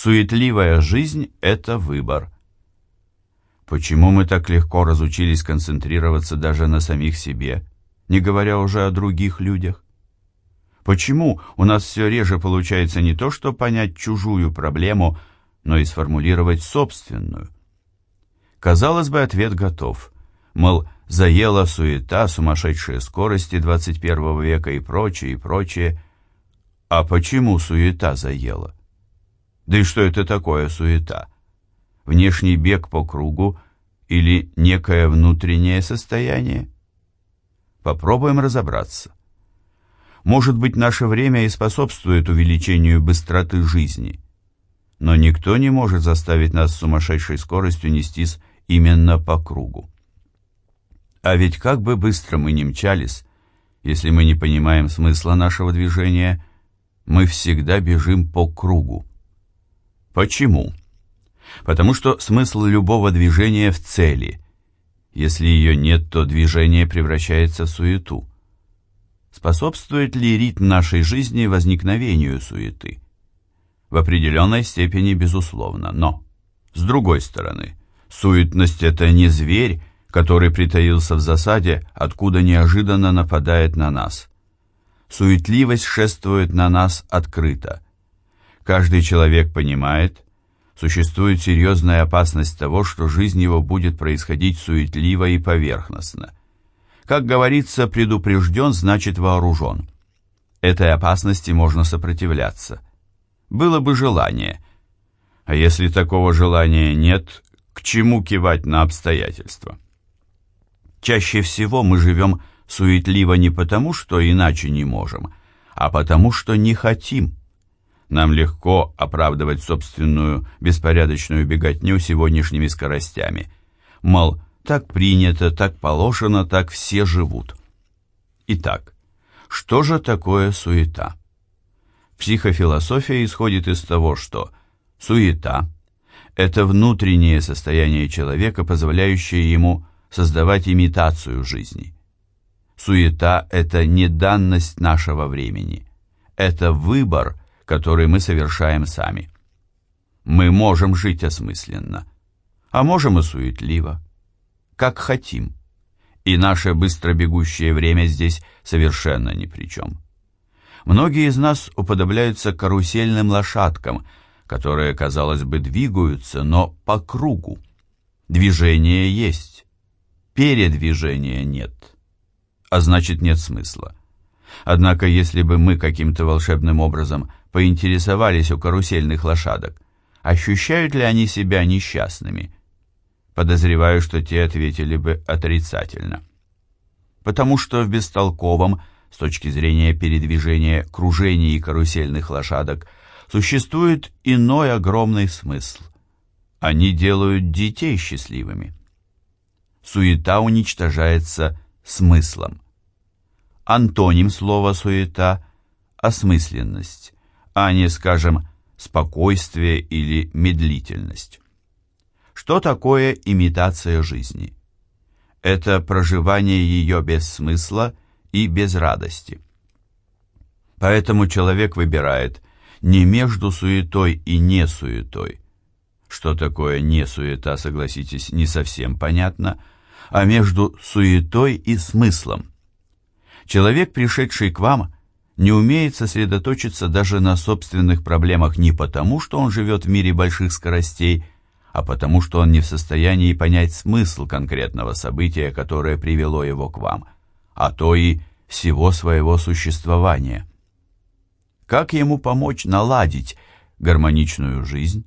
Суетливая жизнь – это выбор. Почему мы так легко разучились концентрироваться даже на самих себе, не говоря уже о других людях? Почему у нас все реже получается не то, что понять чужую проблему, но и сформулировать собственную? Казалось бы, ответ готов. Мол, заела суета, сумасшедшие скорости 21 века и прочее, и прочее. А почему суета заела? Да и что это такое суета? Внешний бег по кругу или некое внутреннее состояние? Попробуем разобраться. Может быть, наше время и способствует увеличению быстроты жизни, но никто не может заставить нас с сумасшедшей скоростью нестись именно по кругу. А ведь как бы быстро мы ни мчались, если мы не понимаем смысла нашего движения, мы всегда бежим по кругу. Почему? Потому что смысл любого движения в цели. Если ее нет, то движение превращается в суету. Способствует ли ритм нашей жизни возникновению суеты? В определенной степени, безусловно, но, с другой стороны, суетность – это не зверь, который притаился в засаде, откуда неожиданно нападает на нас. Суетливость шествует на нас открыто. Каждый человек понимает, существует серьезная опасность того, что жизнь его будет происходить суетливо и поверхностно. Как говорится, предупрежден, значит вооружен. Этой опасности можно сопротивляться. Было бы желание. А если такого желания нет, к чему кивать на обстоятельства? Чаще всего мы живем суетливо не потому, что иначе не можем, а потому, что не хотим. Нам легко оправдывать собственную беспорядочную беготню сегодняшними скоростями. Мол, так принято, так положено, так все живут. Итак, что же такое суета? Психофилософия исходит из того, что суета – это внутреннее состояние человека, позволяющее ему создавать имитацию жизни. Суета – это не данность нашего времени, это выбор, который мы совершаем сами. Мы можем жить осмысленно, а можем и суетливо как хотим. И наше быстро бегущее время здесь совершенно ни при чем. Многие из нас уподобляются карусельным лошадкам, которые, казалось бы, двигаются, но по кругу. Движение есть, передвижения нет, а значит нет смысла. Однако, если бы мы каким-то волшебным образом поинтересовались у карусельных лошадок, ощущают ли они себя несчастными – Подозреваю, что те ответили бы отрицательно. Потому что в бестолковом, с точки зрения передвижения кружений и карусельных лошадок, существует иной огромный смысл. Они делают детей счастливыми. Суета уничтожается смыслом. Антоним слова «суета» – осмысленность, а не, скажем, спокойствие или медлительность. Что такое имитация жизни? Это проживание ее без смысла и без радости. Поэтому человек выбирает не между суетой и не суетой. Что такое не суета, согласитесь, не совсем понятно, а между суетой и смыслом. Человек, пришедший к вам, не умеет сосредоточиться даже на собственных проблемах не потому, что он живет в мире больших скоростей, а потому что он не в состоянии понять смысл конкретного события, которое привело его к вам, а то и всего своего существования. Как ему помочь наладить гармоничную жизнь?